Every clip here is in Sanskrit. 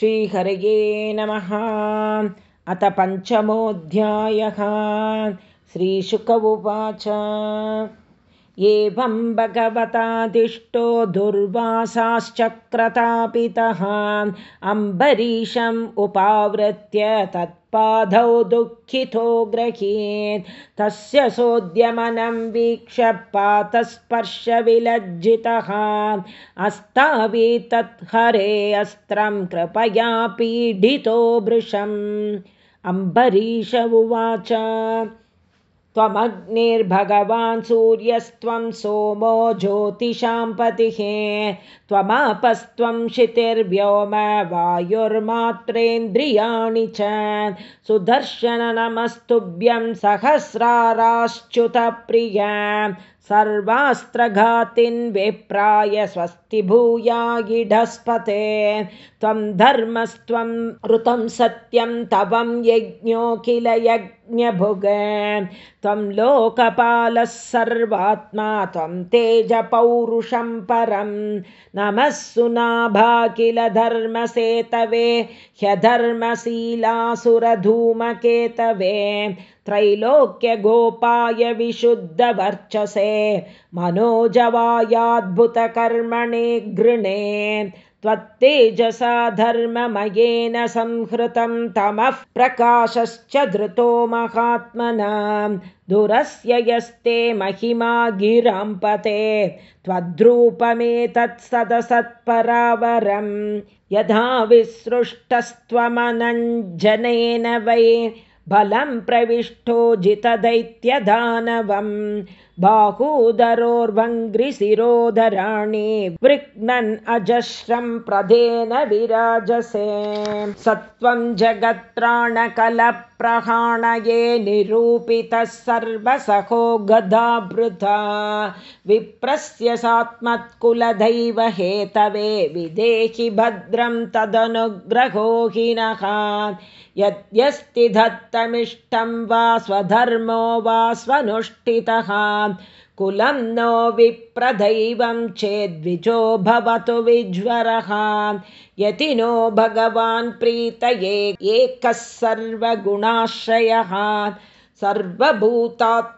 श्रीहरये नमः। अथ पञ्चमोऽध्यायः। श्रीशुक उवाच एवं भगवतादिष्टो दुर्वासाश्चक्रतापितः। अम्बरीषम् उपावृत्य तत् पादौ दुःखितो ग्रहीत्। तस्य सोद्यमनं वीक्ष पातस्पर्शविलज्जितः। अस्तावीतत् हरे अस्त्रं कृपया पीडितो वृषम्। अम्बरीष उवाच त्वमग्निर्भगवान् सूर्यस्त्वं सोमो ज्योतिषां पतिः। त्वमापस्त्वं क्षितिर्व्योम वायुर्मात्रेन्द्रियाणि च। सुदर्शननमस्तुभ्यं सहस्राराश्च्युतप्रिय सर्वास्त्रघातिन् विप्राय स्वस्ति भूयागिढस्पते त्वं धर्मस्त्वं ऋतं सत्यं तवं यज्ञो किल यज्ञभुग त्वं लोकपालः सर्वात्मा त्वं तेजपौरुषं परं। नमः सुनाभा किल धर्मसेतवे ह्यधर्मशीलासुरधूमकेतवे त्रैलोक्यगोपाय विशुद्धवर्चसे मनोजवायाद्भुतकर्मणे गृणे त्वत्तेजसा धर्ममयेन संहृतं तमः प्रकाशश्च धृतो महात्मना दुरस्य यस्ते महिमा गिराम्पते त्वद्रूपमेतत्सदसत्परावरं यथा विसृष्टस्त्वमनञ्जनेन वै बलं प्रविष्टो जितदैत्यदानवम्। बाहूदरोर्वङ्घ्रिशिरोधराणि वृग्नन् अजस्रं प्रधेन विराजसे। सत्वं जगत्राणकलप्रहाणये निरूपितः सर्वसखो गदाभृता विप्रस्य सात्मत्कुलदैव हेतवे विदेहि भद्रं तदनुग्रहो हिनः यद्यस्ति दत्तमिष्टं वा स्वधर्मो वा स्वनुष्ठितः। कुलं नो विप्रदैवं चेद्विजो भवतु विज्वरः। यति नो भगवान् प्रीतये एकः सर्वगुणाश्रयः। सर्वभूतात्मभावेन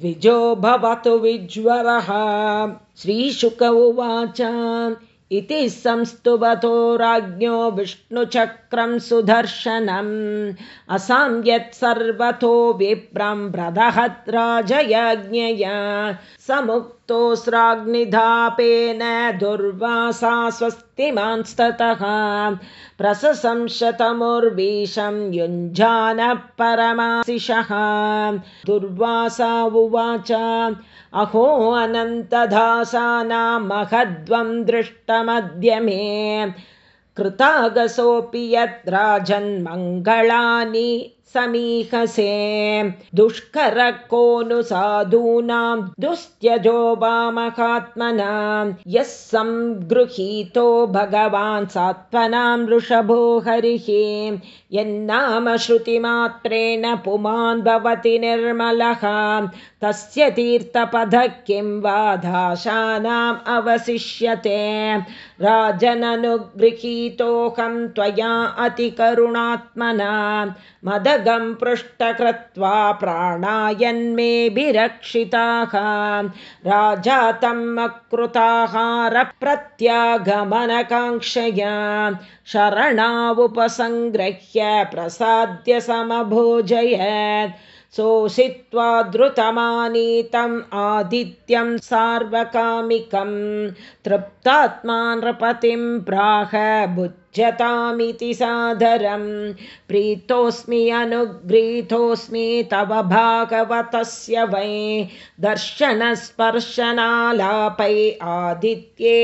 द्विजो भवतु विज्वरः। श्रीशुक उवाच इति संस्तुवतो राज्ञो विष्णुचक्रं सुदर्शनम्। असां यत्सर्वतो विप्रं व्रदहत् राजयज्ञया। समुक्तोऽस्राग्निधापेन दुर्वासा स्वस्तिमांस्ततः प्रसंशतमुर्वीशं युञ्जानः परमाशिषः दुर्वासा उवाच अहो अनन्तदासानां महद्वं दृष्टमद्य मे कृतागसोऽपि यत् राजन्मङ्गलानि समीहसे दुष्कर को नु साधूनां दुस्त्यजो वामहात्मनां यः सङ्गृहीतो भगवान् सात्वनां वृषभो हरिः यन्नाम श्रुतिमात्रेण पुमान् भवति निर्मलः तस्य तीर्थपदः किं वा दाशानाम् अवशिष्यते। राजननुगृहीतोऽहं त्वया अतिकरुणात्मना मदगं पृष्ठकृत्वा प्राणायन्मेभिरक्षिताः। राजा तम् अकृताहारप्रत्यागमनकाङ्क्षया शरणावुपसङ्गृह्य प्रसाद्य समभोजयत् सोषित्वा द्रुतमानीतम् आदित्यं सार्वकामिकं तृप्तात्मा नृपतिं प्राह बुध्यतामिति सादरं प्रीतोऽस्मि अनुगृहीतोऽस्मि तव भागवतस्य वै दर्शनस्पर्शनालापै आदित्येनात्ममेधसा।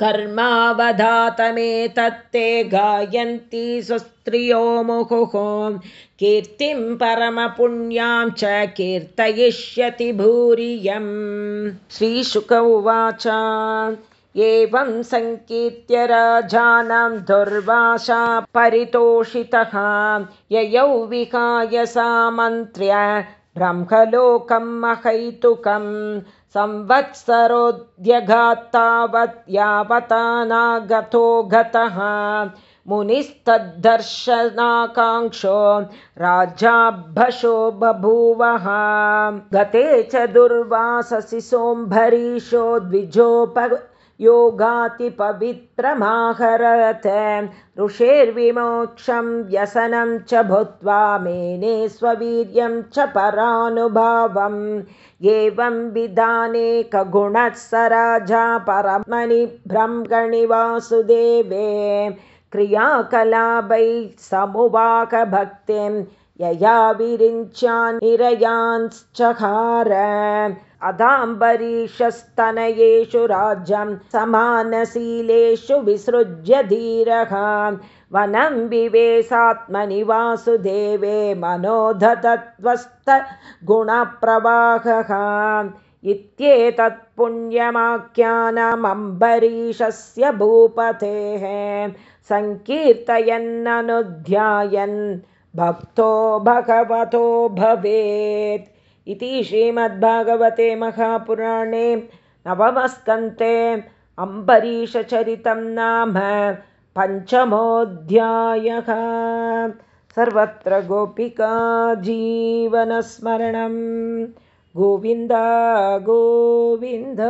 कर्मावधातमेतत्ते गायन्ति स्वस्त्रियो मुहुः कीर्तिं परमपुण्यां च कीर्तयिष्यति भूरियम् श्रीशुक उवाच एवं सङ्कीर्त्य राजानं दुर्वासा परितोषितः ययौ विहाय सामन्त्र्य ब्रह्मलोकं महैतुकं संवत्सरोऽध्यघात्तावत् यावता नागतो गतः मुनिस्तद्दर्शनाकाङ्क्षो राज्याभशो बभूवः। गते च दुर्वाससि सोम्भरीशो द्विजोप योगातिपवित्रमाहरत् ऋषेर्विमोक्षं व्यसनं च भूत्वा मेने स्ववीर्यं च परानुभावम्। एवं विधानेकगुणः स राजा परमणि ब्रह्मणि वासुदेवे क्रियाकलापैः समुवाकभक्तिं यया विरिञ्चान्निरयांश्चकार अदाम्बरीषस्तनयेषु राज्यं समानशीलेषु विसृज्य धीरः। वनं विवेशात्मनि वासुदेवे मनोधतत्त्वस्तगुणप्रवाहः इत्येतत् पुण्यमाख्यानमम्बरीषस्य भूपतेः सङ्कीर्तयन्ननुध्यायन् भक्तो भगवतो भवेत् इति श्रीमद्भागवते महापुराणे नवमस्कन्ते अम्बरीषचरितं नाम पञ्चमोऽध्यायः। सर्वत्र गोपिका जीवनस्मरणं गोविन्द गोविन्द